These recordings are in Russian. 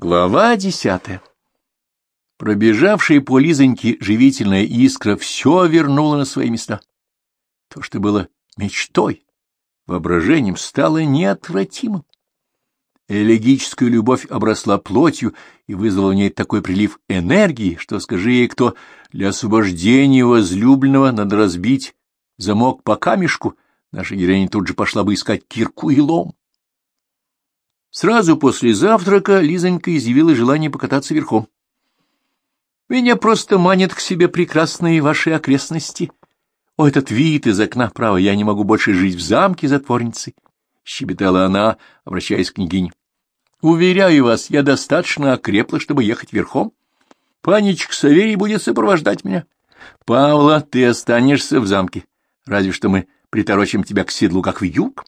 Глава десятая Пробежавшая по Лизоньке живительная искра все вернула на свои места. То, что было мечтой, воображением, стало неотвратимым. Элегическая любовь обросла плотью и вызвала в ней такой прилив энергии, что, скажи ей кто, для освобождения возлюбленного надо разбить замок по камешку, наша героиня тут же пошла бы искать кирку и лом. Сразу после завтрака Лизонька изъявила желание покататься верхом. «Меня просто манят к себе прекрасные ваши окрестности. О, этот вид из окна, право, я не могу больше жить в замке затворницей», — щебетала она, обращаясь к княгине. «Уверяю вас, я достаточно окрепла, чтобы ехать верхом. Панечка Саверий будет сопровождать меня. Павла, ты останешься в замке, разве что мы приторочим тебя к седлу, как в юг».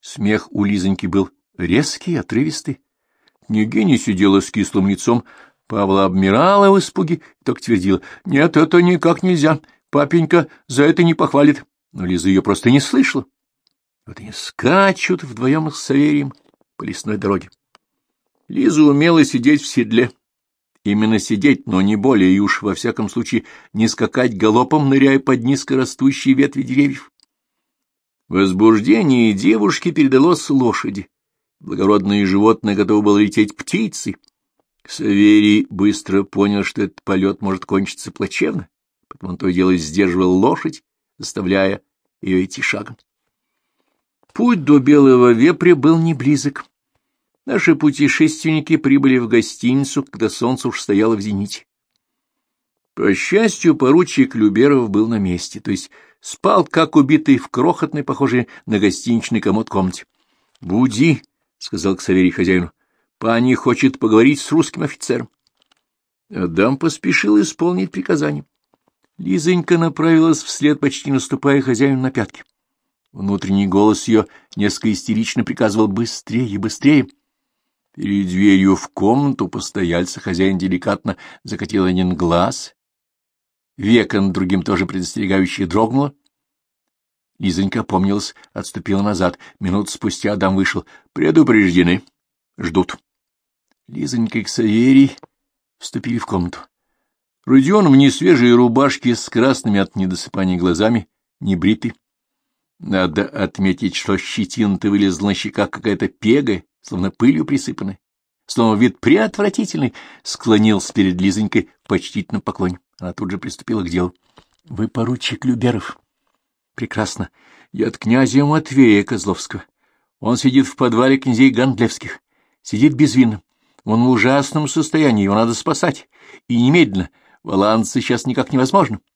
Смех у Лизоньки был резкий, отрывистый. Княгиня сидела с кислым лицом, Павла обмирала в испуге только твердила, «Нет, это никак нельзя, папенька за это не похвалит». Но Лиза ее просто не слышала. Вот они скачут вдвоем с Саверием по лесной дороге. Лиза умела сидеть в седле. Именно сидеть, но не более, и уж во всяком случае не скакать галопом, ныряя под низкорастущие ветви деревьев. Возбуждение девушки передалось лошади. Благородное животное готово было лететь птицей. Саверий быстро понял, что этот полет может кончиться плачевно, поэтому он то и дело сдерживал лошадь, заставляя ее идти шагом. Путь до Белого Вепря был не близок. Наши путешественники прибыли в гостиницу, когда солнце уж стояло в зените. По счастью, поручик Люберов был на месте, то есть спал, как убитый, в крохотной, похожей на гостиничный комод комнате. — Буди, — сказал к Саверий хозяину, — пани хочет поговорить с русским офицером. Адам поспешил исполнить приказание. Лизонька направилась вслед, почти наступая хозяину на пятки. Внутренний голос ее несколько истерично приказывал «быстрее, быстрее». Перед дверью в комнату постояльца хозяин деликатно закатил один глаз. Века над другим тоже предостерегающе дрогнуло. Лизонька помнилась, отступила назад. Минут спустя Адам вышел. Предупреждены. Ждут. Лизонька и Ксаверий вступили в комнату. Родион в несвежей рубашке с красными от недосыпания глазами, не бритый. Надо отметить, что щетина-то вылезла на щеках какая-то пегая, словно пылью присыпанная. Словно вид преотвратительный, склонился перед Лизонькой в почтительном поклоне. Она тут же приступила к делу. — Вы поручик Люберов. — Прекрасно. Я от князя Матвея Козловского. Он сидит в подвале князей Гандлевских. Сидит безвинно. Он в ужасном состоянии, его надо спасать. И немедленно. Валанс сейчас никак невозможно. —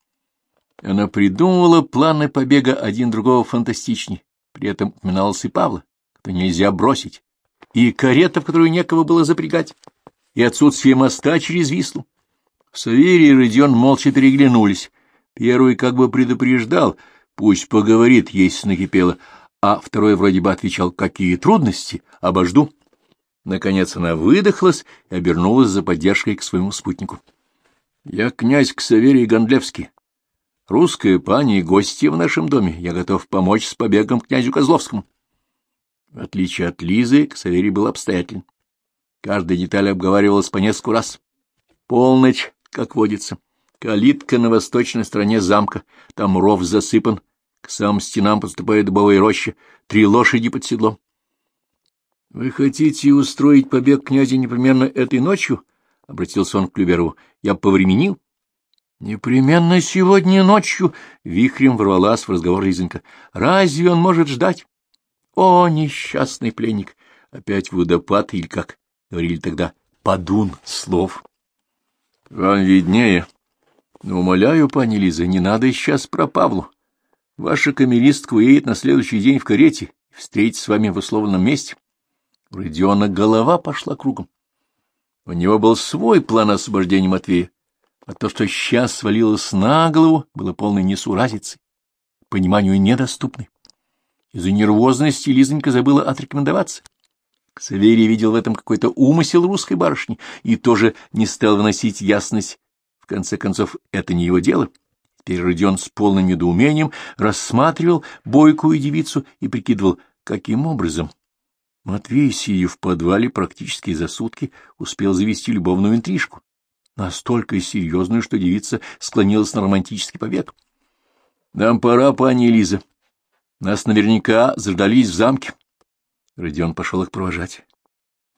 она придумывала планы побега один другого фантастичнее, при этом упоминалась и Павла, что нельзя бросить, и карета, в которую некого было запрягать, и отсутствие моста через Вислу. Саверий и Родион молча переглянулись. Первый как бы предупреждал, пусть поговорит, если накипело, а второй вроде бы отвечал, какие трудности, обожду. Наконец она выдохлась и обернулась за поддержкой к своему спутнику. — Я князь Ксаверий Гондлевский, Русская пани и гостья в нашем доме. Я готов помочь с побегом князю Козловскому. В отличие от Лизы, Ксаверий был обстоятелен. Каждая деталь обговаривалась по нескольку раз. Полночь, как водится. Калитка на восточной стороне замка. Там ров засыпан. К самым стенам подступает дубовая роща. Три лошади под седлом. — Вы хотите устроить побег князя непременно этой ночью? — обратился он к Клюберову. — Я повременил. Непременно сегодня ночью вихрем ворвалась в разговор Лизонька. Разве он может ждать? О, несчастный пленник! Опять водопад или, как говорили тогда, подун слов. Вам виднее. Но, умоляю, пани Лиза, не надо сейчас про Павлу. Ваша камеристка уедет на следующий день в карете и встретится с вами в условленном месте. У Родиона голова пошла кругом. У него был свой план освобождения Матвея а то, что сейчас свалилось на голову, было полной несуразицей, пониманию недоступной. Из-за нервозности Лизонька забыла отрекомендоваться. Саверий видел в этом какой-то умысел русской барышни и тоже не стал вносить ясность. В конце концов, это не его дело. Теперь Родион с полным недоумением рассматривал бойкую девицу и прикидывал, каким образом Матвей, сидя в подвале практически за сутки, успел завести любовную интрижку, настолько серьезную, что девица склонилась на романтический побег. — Нам пора, пани Лиза. Нас наверняка заждались в замке. Родион пошел их провожать.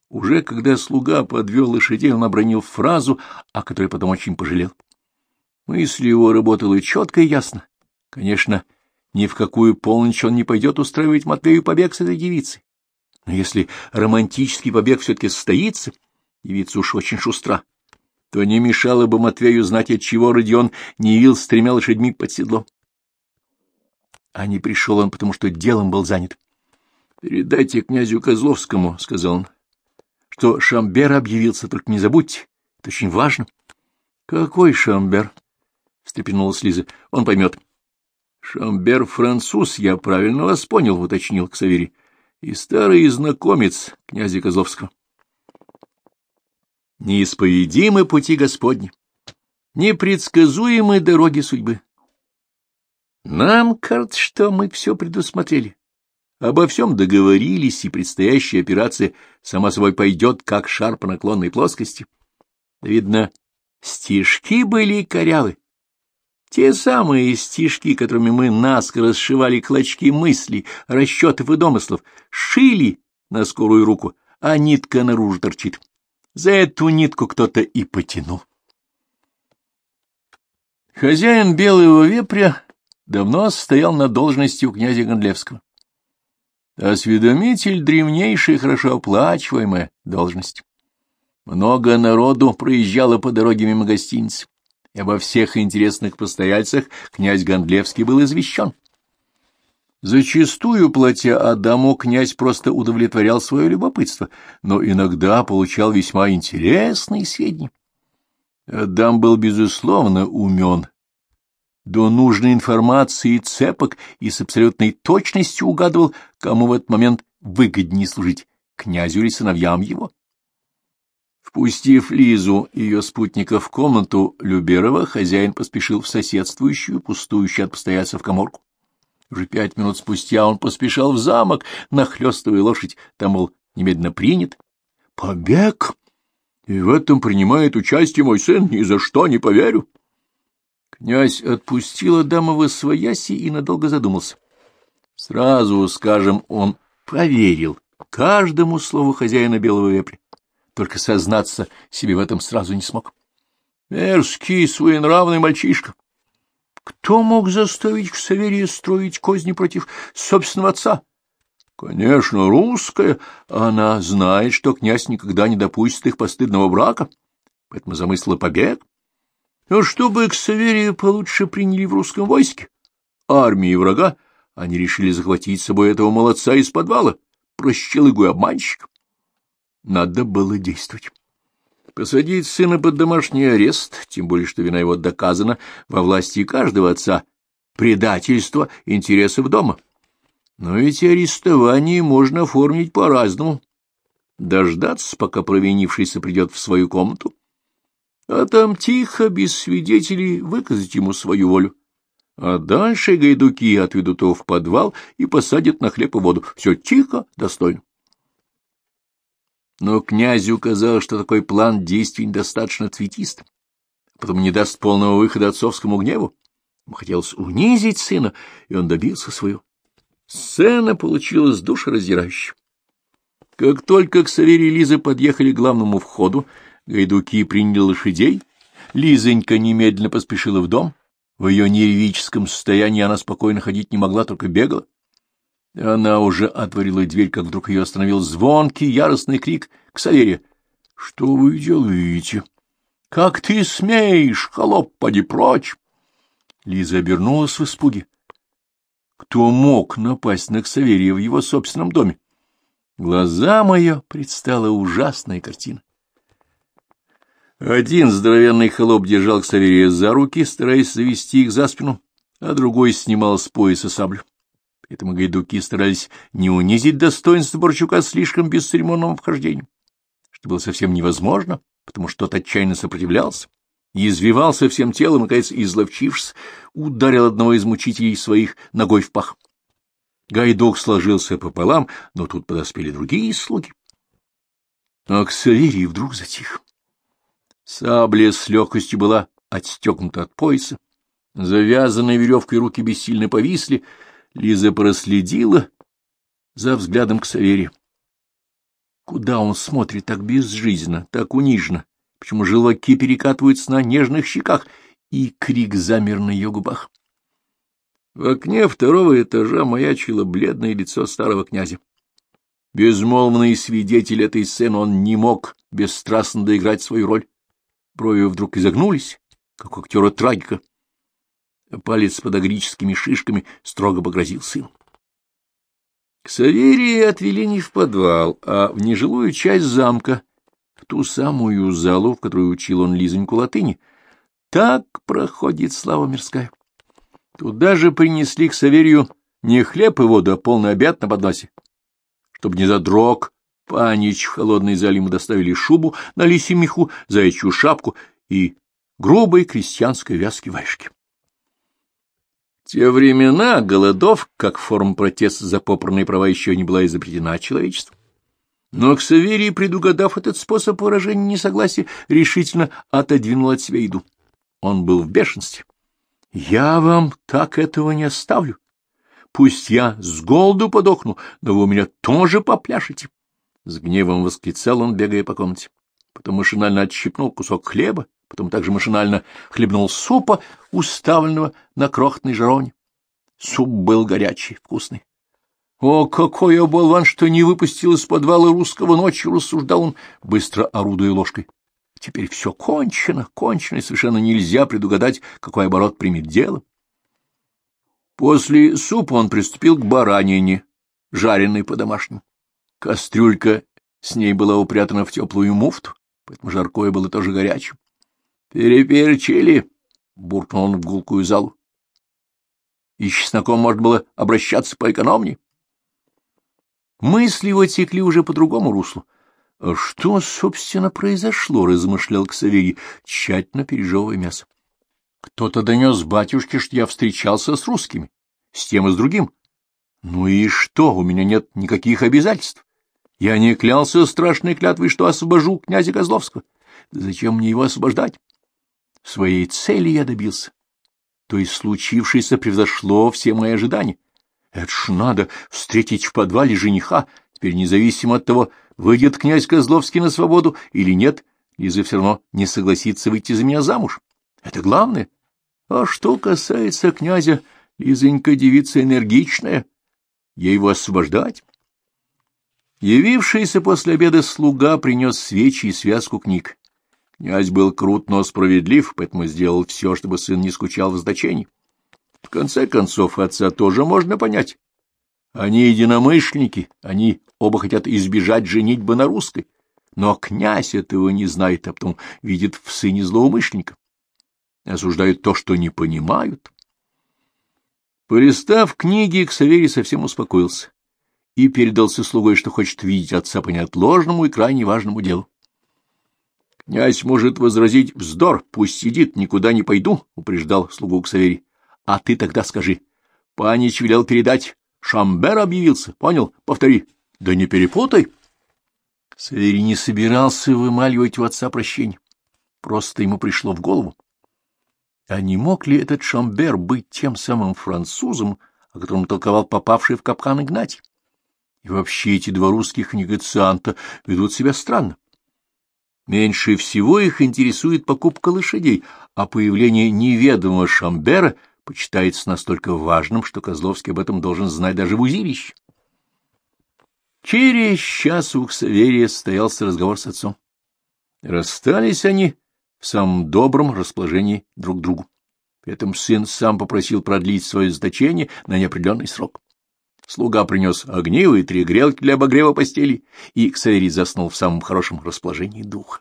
Уже когда слуга подвел лошадей, он обронил фразу, о которой потом очень пожалел. Мысль его работала четко и ясно. Конечно, ни в какую полночь он не пойдет устраивать Матвею побег с этой девицей. Но если романтический побег все-таки состоится, девица уж очень шустра, то не мешало бы Матвею знать, от чего Родион не явился с тремя лошадьми под седлом. А не пришел он, потому что делом был занят. — Передайте князю Козловскому, — сказал он, — что Шамбер объявился, только не забудьте, это очень важно. — Какой Шамбер? — встрепенулась Лиза. — Он поймет. — Шамбер француз, я правильно вас понял, — уточнил Ксаверий. — И старый знакомец князя Козловского. Неисповедимы пути Господни, непредсказуемы дороги судьбы. Нам кажется, что мы все предусмотрели. Обо всем договорились, и предстоящая операция сама собой пойдет, как шар по наклонной плоскости. Видно, стишки были корявы. Те самые стишки, которыми мы наскоро сшивали клочки мыслей, расчетов и домыслов, шили на скорую руку, а нитка наружу торчит. За эту нитку кто-то и потянул. Хозяин белого вепря давно стоял на должности у князя Гондлевского. Осведомитель — древнейшая, хорошо оплачиваемая должность. Много народу проезжало по дороге мимо гостиницы, и обо всех интересных постояльцах князь Гондлевский был извещен. Зачастую, платя Адаму, князь просто удовлетворял свое любопытство, но иногда получал весьма интересные сведения. Адам был, безусловно, умен до нужной информации цепок и с абсолютной точностью угадывал, кому в этот момент выгоднее служить, князю или сыновьям его. Впустив Лизу и ее спутника в комнату Люберова, хозяин поспешил в соседствующую, пустующую от постояльцев коморку. Уже пять минут спустя он поспешал в замок, нахлёстывая лошадь, там, мол, немедленно принят. Побег! И в этом принимает участие мой сын, ни за что не поверю. Князь отпустил Адамова свояси и надолго задумался. Сразу, скажем, он поверил каждому слову хозяина белого вепря, только сознаться себе в этом сразу не смог. Мерзкий, своенравный мальчишка. Кто мог заставить Ксаверия строить козни против собственного отца? Конечно, русская. Она знает, что князь никогда не допустит их постыдного брака, поэтому замыслила побег. Но чтобы Ксаверия получше приняли в русском войске, армии врага, они решили захватить с собой этого молодца из подвала, прощелыгу и обманщик. Надо было действовать. Посадить сына под домашний арест, тем более, что вина его доказана во власти каждого отца, предательство интересов дома. Но эти арестования можно оформить по-разному. Дождаться, пока провинившийся придет в свою комнату, а там тихо, без свидетелей, выказать ему свою волю. А дальше гайдуки отведут его в подвал и посадят на хлеб и воду. Все тихо, достойно. Но князю казалось, что такой план действий недостаточно цветист, а потом не даст полного выхода отцовскому гневу. Ему хотелось унизить сына, и он добился своего. Сцена получилась душераздирающей. Как только к Савере и Лиза подъехали к главному входу, Гайдуки приняли лошадей. Лизонька немедленно поспешила в дом. В ее нервическом состоянии она спокойно ходить не могла, только бегала. Она уже отворила дверь, как вдруг ее остановил звонкий, яростный крик к Савере. — Что вы делаете? — Как ты смеешь, холоп, поди прочь! Лиза обернулась в испуге. Кто мог напасть на Ксаверия в его собственном доме? Глаза мои предстала ужасная картина. Один здоровенный холоп держал Ксаверия за руки, стараясь завести их за спину, а другой снимал с пояса саблю. Поэтому гайдуки старались не унизить достоинство Борчука слишком бесцеремонным вхождением, что было совсем невозможно, потому что тот отчаянно сопротивлялся и извивался всем телом, и, наконец, изловчившись, ударил одного из мучителей своих ногой в пах. Гайдук сложился пополам, но тут подоспели другие слуги. А Ксаверий вдруг затих. Сабля с легкостью была отстегнута от пояса, завязанные веревкой руки бессильно повисли, Лиза проследила за взглядом к Саверию. Куда он смотрит так безжизненно, так униженно? Почему желваки перекатываются на нежных щеках, и крик замер на ее губах? В окне второго этажа маячило бледное лицо старого князя. Безмолвный свидетель этой сцены, он не мог бесстрастно доиграть свою роль. Брови вдруг изогнулись, как у актера трагика. Палец под агрическими шишками строго погрозил сыну. Ксаверии отвели не в подвал, а в нежилую часть замка, в ту самую залу, в которой учил он Лизоньку латыни. Так проходит слава мирская. Туда же принесли к Саверию не хлеб и воду, а полный обед на подносе. Чтобы не задрог, панич в холодной зале ему доставили шубу на лисе меху, заячью шапку и грубой крестьянской вязки варежки. Те времена голодов, как форма протеста за попранные права, еще не была изобретена человечеством. Но Ксаверий, предугадав этот способ выражения несогласия, решительно отодвинул от себя еду. Он был в бешенстве. — Я вам так этого не оставлю. Пусть я с голоду подохну, но вы у меня тоже попляшете. С гневом восклицал он, бегая по комнате. Потом машинально отщипнул кусок хлеба, потом также машинально хлебнул супа, уставленного на крохотной жароне. Суп был горячий, вкусный. О, какой я что не выпустил из подвала русского ночью, рассуждал он, быстро орудуя ложкой. Теперь все кончено, кончено, и совершенно нельзя предугадать, какой оборот примет дело. После супа он приступил к баранине, жареной по-домашнему. Кастрюлька с ней была упрятана в теплую муфту, поэтому жаркое было тоже горячим. — Переперчили! — буркнул он в гулкую залу. — И с чесноком можно было обращаться поэкономнее. Мысли его текли уже по другому руслу. Что, собственно, произошло, — размышлял Ксаверий, тщательно пережевывая мясо. Кто-то донес батюшке, что я встречался с русскими, с тем и с другим. Ну и что, у меня нет никаких обязательств. Я не клялся страшной клятвой, что освобожу князя Козловского. Зачем мне его освобождать? Своей цели я добился. То есть случившееся превзошло все мои ожидания. Это ж надо встретить в подвале жениха, теперь независимо от того, выйдет князь Козловский на свободу или нет, Лиза все равно не согласится выйти за меня замуж. Это главное. А что касается князя, Лизонька девица энергичная, ей его освобождать. Явившийся после обеда слуга принес свечи и связку книг. Князь был крут, но справедлив, поэтому сделал все, чтобы сын не скучал в значении. В конце концов, отца тоже можно понять. Они единомышленники, они оба хотят избежать женитьбы на русской. Но князь этого не знает, а потом видит в сыне злоумышленника. Осуждают то, что не понимают. Полистав книги, Ксаверий совсем успокоился и передался слугой, что хочет видеть отца по неотложному и крайне важному делу. Князь может возразить вздор, пусть сидит, никуда не пойду, — упреждал слугу Ксаверий. А ты тогда скажи. Панич велел передать. Шамбер объявился. Понял? Повтори. Да не перепутай. Саверий не собирался вымаливать у отца прощения. Просто ему пришло в голову. А не мог ли этот Шамбер быть тем самым французом, о котором толковал попавший в капкан Игнатий? И вообще эти два русских негацианта ведут себя странно. Меньше всего их интересует покупка лошадей, а появление неведомого Шамбера почитается настолько важным, что Козловский об этом должен знать даже в узилище. Через час у Ксаверия состоялся разговор с отцом. Расстались они в самом добром расположении друг к другу. При этом сын сам попросил продлить свое значение на неопределенный срок. Слуга принес огниво и три грелки для обогрева постели, и Ксаверий заснул в самом хорошем расположении духа.